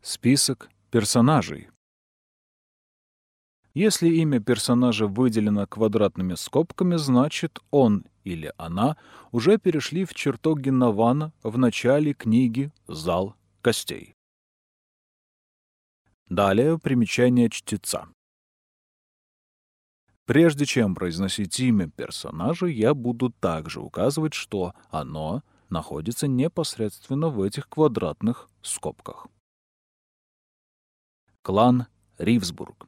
Список персонажей. Если имя персонажа выделено квадратными скобками, значит он или она уже перешли в чертоги Навана в начале книги «Зал костей». Далее примечание чтеца. Прежде чем произносить имя персонажа, я буду также указывать, что оно находится непосредственно в этих квадратных скобках. Клан Ривсбург.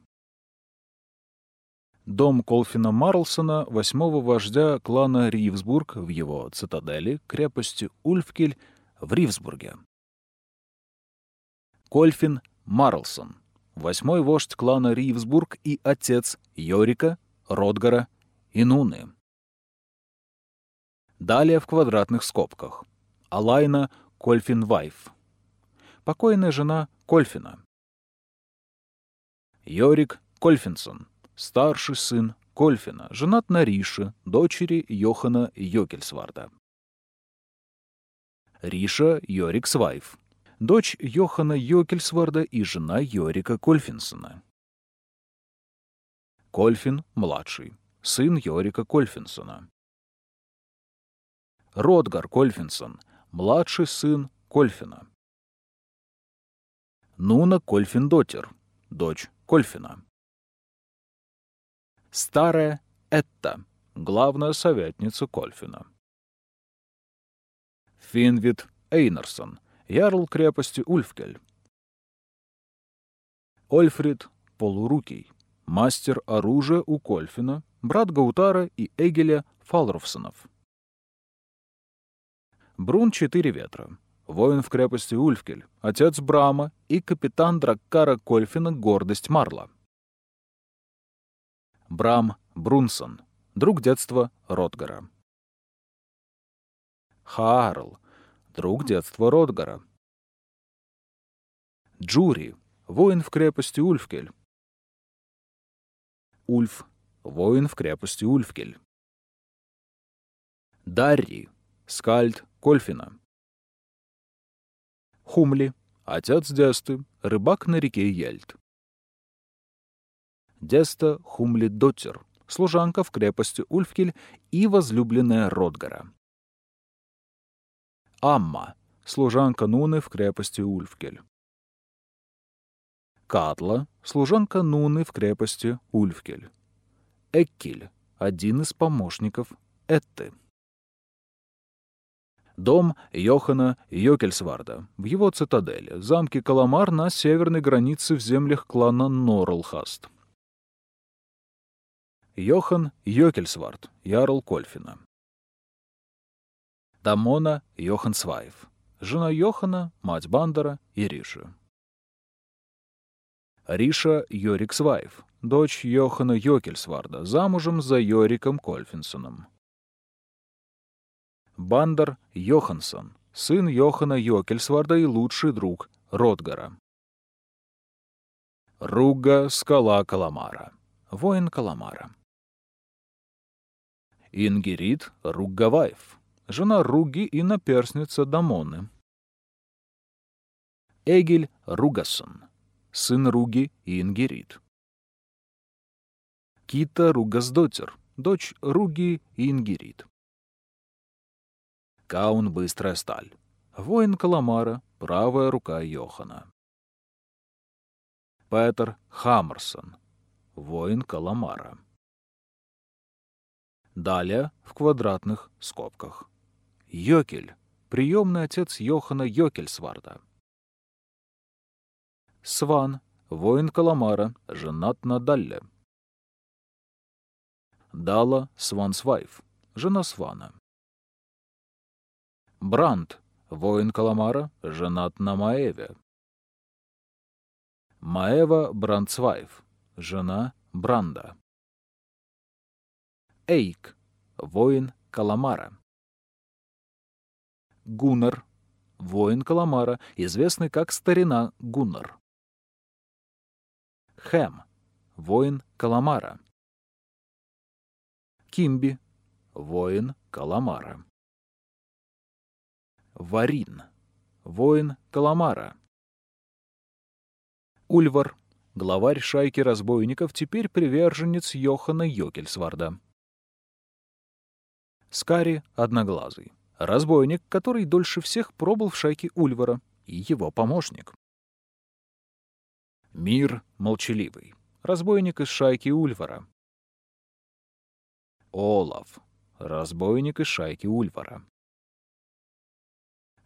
Дом Колфина Марлсона, восьмого вождя клана Ривсбург в его цитадели, крепости Ульфкель в Ривсбурге. Кольфин Марлсон, восьмой вождь клана Ривсбург и отец Йорика, Ротгара и Нуны. Далее в квадратных скобках. Алайна Кольфин-Вайф. Покойная жена Кольфина. Йорик Кольфинсон, старший сын Кольфина, женат на Рише, дочери Йохана Йокельсварда. Риша Йорик Свайф, дочь Йохана Йокельсварда и жена Йорика Кольфинсона. Кольфин младший, сын Йорика Кольфинсона. Ротгар Кольфинсон, младший сын Кольфина. Нуна Кольфиндотер, дочь Кольфина. Старая Этта, главная советница Кольфина. Финвид Эйнарсон, ярл крепости Ульфкель. Ольфрид Полурукий, мастер оружия у Кольфина, брат Гаутара и Эгеля Фалровсонов. Брун Четыре Ветра, воин в крепости Ульфкель, отец Брама и капитан Драккара Кольфина «Гордость Марла». Брам Брунсон, друг детства Ротгара. Хаарл, друг детства Ротгара. Джури, воин в крепости Ульфкель. Ульф, воин в крепости Ульфкель. Дарри, скальд Кольфина. Хумли, отец Десты, рыбак на реке Ельт. Деста Хумли Доттер, служанка в крепости Ульфкель и возлюбленная Ротгара. Амма, служанка Нуны в крепости Ульфкель. Катла, служанка Нуны в крепости Ульфкель. Эккиль, один из помощников Этты. Дом Йохана Йокельсварда в его цитадели, замке Каламар на северной границе в землях клана Норлхаст. Йохан Йокельсвард, ярл Кольфина. Дамона Йохансваев, жена Йохана, мать Бандера и Риши. Риша Йориксваев, дочь Йохана Йокельсварда, замужем за Йориком Кольфинсоном. Бандер Йоханссон, сын Йохана Йокельсварда и лучший друг Ротгара. Руга Скала Каламара, воин Каламара. Ингерит Ругаваев, жена Руги и наперсница Дамоны. Эгиль Ругасон, сын Руги и Ингерит. Кита Ругасдотер, дочь Руги и Ингерит. Каун Быстрая Сталь, воин Каламара, правая рука Йохана. Петер Хаммерсон, воин Каламара. Далее в квадратных скобках. Йокель, приемный отец Йохана Йокельсварда. Сван, воин Каламара, женат на Далле. Дала Свансвайф, жена Свана. Бранд, воин Каламара, женат на Маеве. Маева Брандсвайф, жена Бранда. Эйк, воин Каламара. Гуннар, воин Каламара, известный как старина Гуннар. Хэм, воин Каламара. Кимби, воин Каламара. Варин, воин Каламара. Ульвар, главарь шайки разбойников, теперь приверженец Йохана Йокельсварда. Скари Одноглазый, разбойник, который дольше всех пробыл в шайке Ульвара, и его помощник. Мир Молчаливый, разбойник из шайки Ульвара. Олаф, разбойник из шайки Ульвара.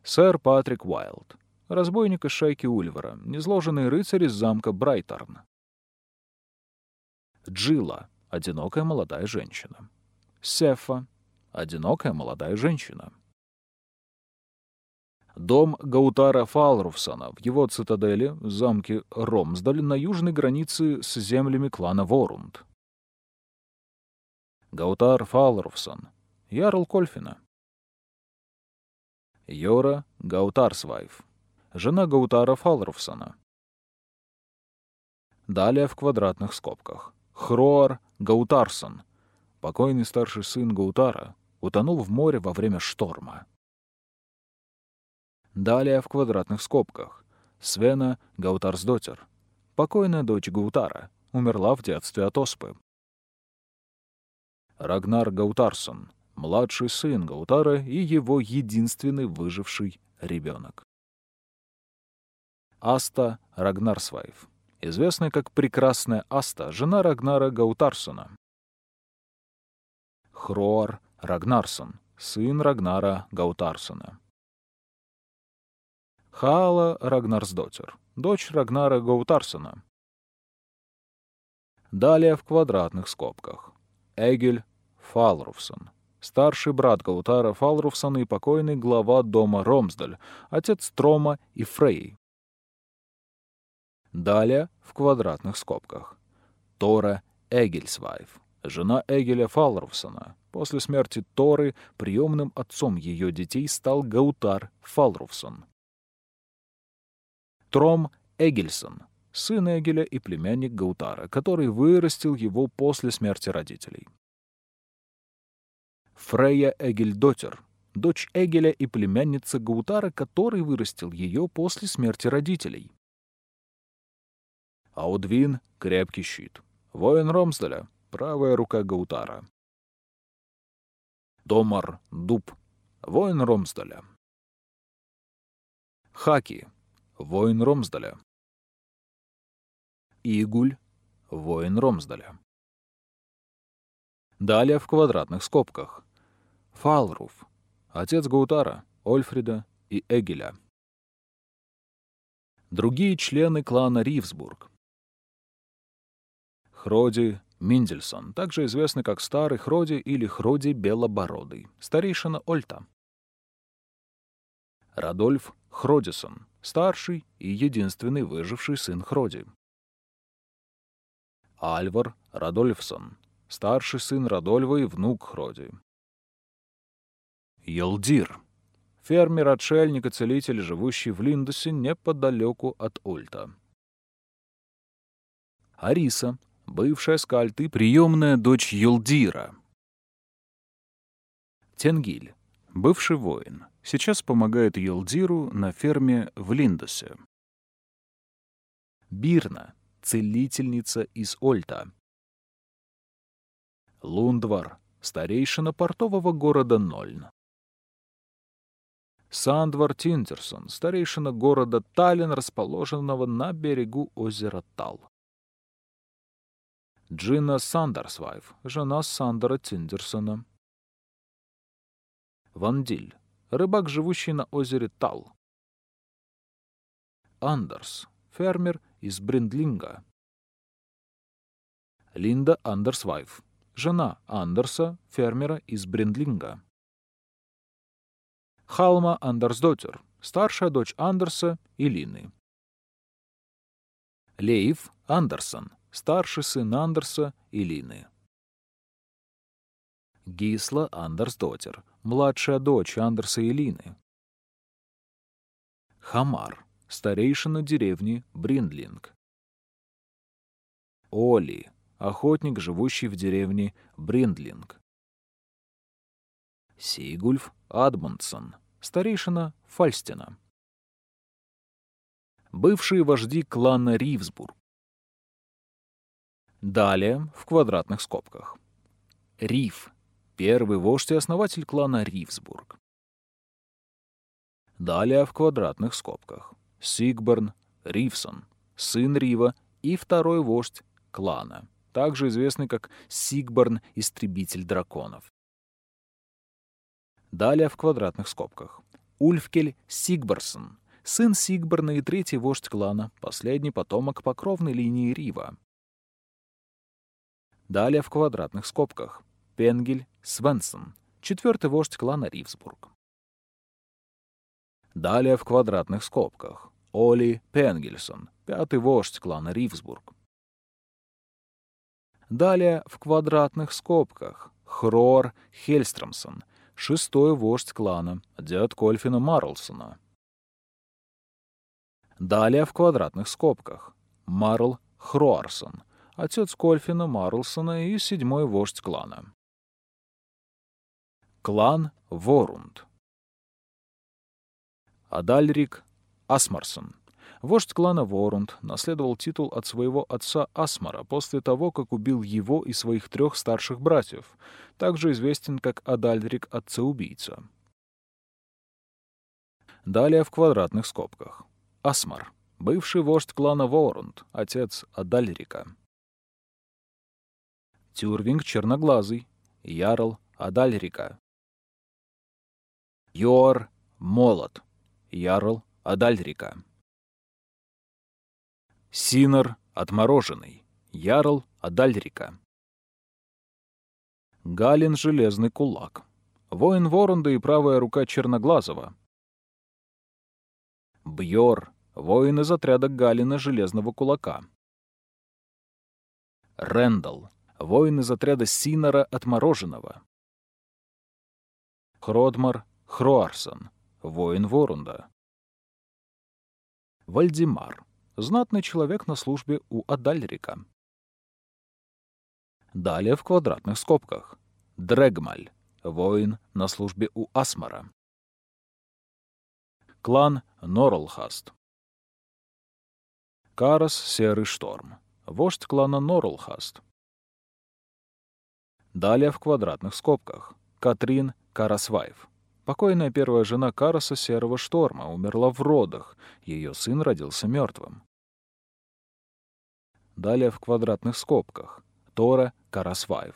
Сэр Патрик Уайлд, разбойник из шайки Ульвара, незложенный рыцарь из замка Брайторн. Джилла, одинокая молодая женщина. Сефа, одинокая молодая женщина. Дом Гаутара Фалруфсона в его цитадели, замке Ромсдаль, на южной границе с землями клана Ворунд. Гаутар Фалруфсон, Ярл Кольфина. Йора Гаутарсвайф, жена Гаутара Фалруфсона. Далее в квадратных скобках. Хроар Гаутарсон, покойный старший сын Гаутара, утонул в море во время шторма. Далее в квадратных скобках. Свена Гаутарсдотер, покойная дочь Гаутара, умерла в детстве от оспы. Рагнар Гаутарсон, младший сын Гаутара и его единственный выживший ребенок. Аста Рагнарсвайф, известная как Прекрасная Аста, жена Рагнара Гаутарсона. Хроар Рагнарсон, сын Рагнара Гаутарсона. Хаала Рагнарсдотер, дочь Рагнара Гаутарсона. Далее в квадратных скобках. Эгель Фалруфсон, старший брат Гаутара Фалруфсона и покойный глава дома Ромсдаль, отец Трома и Фрей. Далее в квадратных скобках. Тора Эгельсвайф, жена Эгеля Фалруфсона. После смерти Торы приемным отцом ее детей стал Гаутар Фалруфсон. Тром Эгельсон, сын Эгеля и племянник Гаутара, который вырастил его после смерти родителей. Фрейя Эгельдотер, дочь Эгеля и племянница Гаутара, который вырастил ее после смерти родителей. Аудвин — крепкий щит. Воин Ромсдаля — правая рука Гаутара. Домар — дуб. Воин Ромсдаля. Хаки — воин Ромсдаля. Игуль — воин Ромсдаля. Далее в квадратных скобках. Фалруф, отец Гаутара, Ольфрида и Эгеля. Другие члены клана Ривсбург. Хроди Миндельсон, также известный как Старый Хроди или Хроди Белобородый, старейшина Ольта. Радольф Хродисон, старший и единственный выживший сын Хроди. Альвар Радольфсон, старший сын Радольва и внук Хроди. Елдир. Фермер-отшельник и целитель, живущий в Линдусе неподалеку от Ульта. Ариса, бывшая скальт и приемная дочь Елдира. Тенгиль, бывший воин, сейчас помогает Елдиру на ферме в Линдусе. Бирна, целительница из Ольта. Лундвар, старейшина портового города Нольн. Сандвар Тинтерсон, старейшина города Таллин, расположенного на берегу озера Тал. Джина Сандерсвайф, жена Сандера Тиндерсона. Вандиль, рыбак, живущий на озере Тал. Андерс, фермер из Бриндлинга. Линда Андерсвайф, жена Андерса, фермера из Бриндлинга. Халма Андерсдотер, старшая дочь Андерса и Лины. Лейв Андерсон, старший сын Андерса и Лины. Гисла Андерсдотер, младшая дочь Андерса и Лины. Хамар, старейшина деревни Бриндлинг. Оли, охотник, живущий в деревне Бриндлинг. Сигульф Адмундсон, старейшина Фальстина. Бывшие вожди клана Ривсбург. Далее в квадратных скобках. Риф. Первый вождь и основатель клана Ривсбург. Далее в квадратных скобках. Сигберн Ривсон, сын Рива и второй вождь клана, также известный как Сигберн Истребитель драконов. Далее в квадратных скобках. Ульфкель Сигберсон, сын Сигберна и третий вождь клана, последний потомок покровной линии Рива. Далее в квадратных скобках. Пенгель Свенсон, четвертый вождь клана Ривсбург. Далее в квадратных скобках. Оли Пенгельсон, пятый вождь клана Ривсбург. Далее в квадратных скобках. Хрор Хельстромсон, шестой вождь клана, дед Кольфина Марлсона. Далее в квадратных скобках. Марл Хроарсон, отец Кольфина Марлсона и седьмой вождь клана. Клан Ворунд. Адальрик Асмарсон. Вождь клана Ворунд наследовал титул от своего отца Асмара после того, как убил его и своих трех старших братьев, также известен как Адальрик Отца-убийца. Далее в квадратных скобках. Асмар. Бывший вождь клана Ворунд, отец Адальрика. Тюрвинг Черноглазый. Ярл Адальрика. Йор Молот. Ярл Адальрика. Синер Отмороженный. Ярл Адальрика. Галин Железный Кулак. Воин Воронда и правая рука Черноглазого. Бьор. Воин из отряда Галина Железного Кулака. Рэндалл. Воин из отряда Синера Отмороженного. Хродмар Хроарсон воин Ворунда. Вальдимар, знатный человек на службе у Адальрика. Далее в квадратных скобках. Дрегмаль, воин на службе у Асмара. Клан Норлхаст. Карас Серый Шторм, вождь клана Норлхаст. Далее в квадратных скобках. Катрин Карасвайф, Покойная первая жена Караса Серого Шторма умерла в родах, ее сын родился мертвым. Далее в квадратных скобках. Тора Карасваев.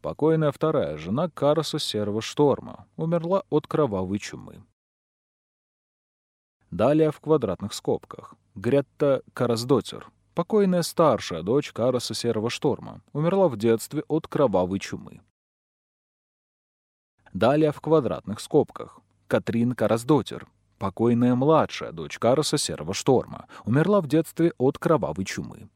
Покойная вторая жена Караса Серого Шторма умерла от кровавой чумы. Далее в квадратных скобках. Гретта Карасдотер. Покойная старшая дочь Караса Серого Шторма умерла в детстве от кровавой чумы. Далее в квадратных скобках. Катрин Карасдотер, покойная младшая дочь Караса Серого Шторма, умерла в детстве от кровавой чумы.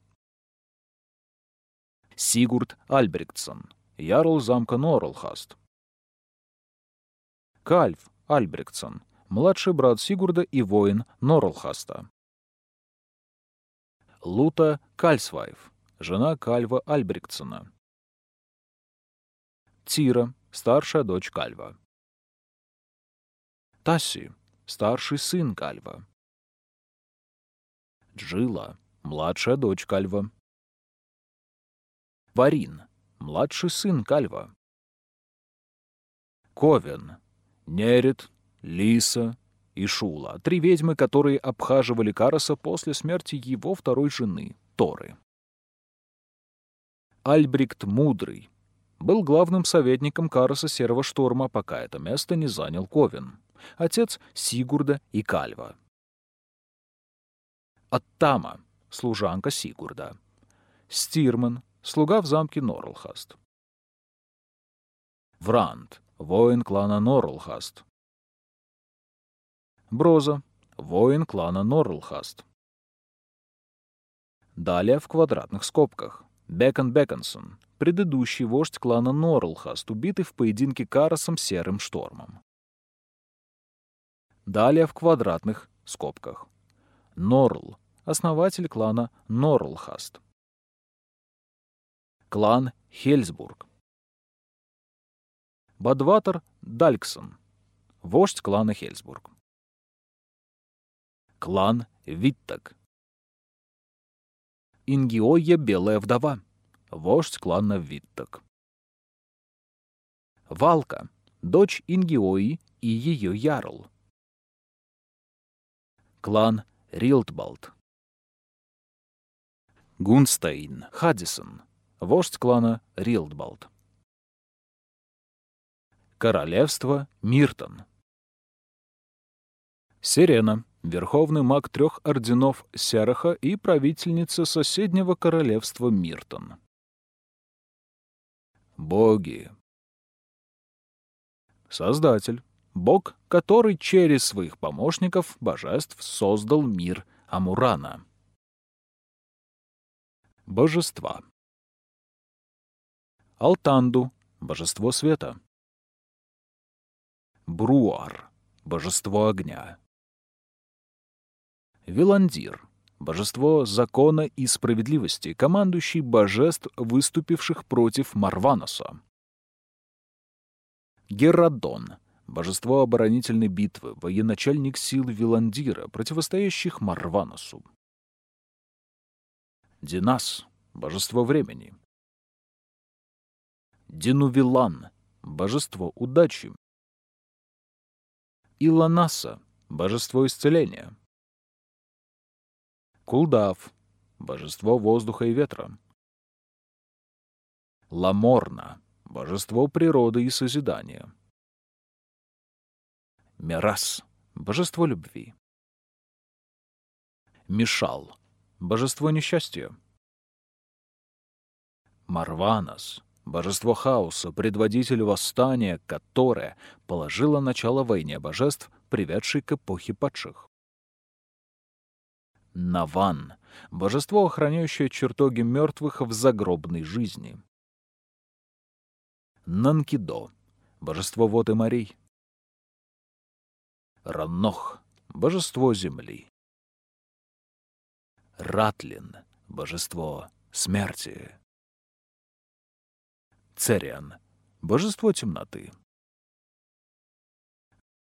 Сигурд Альбректсон, ярл замка Норлхаст. Кальв Альбректсон, младший брат Сигурда и воин Норлхаста. Лута Кальсвайф, жена Кальва Альбректсона. Тира, старшая дочь Кальва. Тасси, старший сын Кальва. Джила, младшая дочь Кальва. Варин, младший сын Кальва. Ковен, Нерит, Лиса и Шула, три ведьмы, которые обхаживали Караса после смерти его второй жены, Торы. Альбрикт Мудрый, был главным советником Караса Серого Шторма, пока это место не занял Ковен, отец Сигурда и Кальва. Оттама, служанка Сигурда. Стирман, слуга в замке Норлхаст. Вранд, воин клана Норлхаст. Броза, воин клана Норлхаст. Далее в квадратных скобках. Бекон Беконсон, предыдущий вождь клана Норлхаст, убитый в поединке Карасом Серым Штормом. Далее в квадратных скобках. Норл, основатель клана Норлхаст. Клан Хельсбург. Бадватер Дальксон, вождь клана Хельсбург. Клан Виттак, Ингиоя Белая Вдова, вождь клана Витток. Валка, дочь Ингиои и ее ярл. Клан Рилтбалд. Гунстейн Хадисон, вождь клана Рилдбалд. Королевство Миртон. Сирена, верховный маг трех орденов Сераха и правительница соседнего королевства Миртон. Боги. Создатель. Бог, который через своих помощников, божеств, создал мир Амурана. Божества. Алтанду — божество света. Бруар — божество огня. Виландир — божество закона и справедливости, командующий божеств, выступивших против Марваноса. Геродон — божество оборонительной битвы, военачальник сил Виландира, противостоящих Марваносу. Динас — божество времени. Динувилан — божество удачи. Иланаса — божество исцеления. Кулдав — божество воздуха и ветра. Ламорна — божество природы и созидания. Мирас — божество любви. Мишал — божество несчастья. Марванас божество хаоса, предводитель восстания, которое положило начало войне божеств, приведшей к эпохе падших. Наван — божество, охраняющее чертоги мертвых в загробной жизни. Нанкидо — божество вод и морей. Раннох — божество земли. Ратлин — божество смерти. Цериан — божество темноты.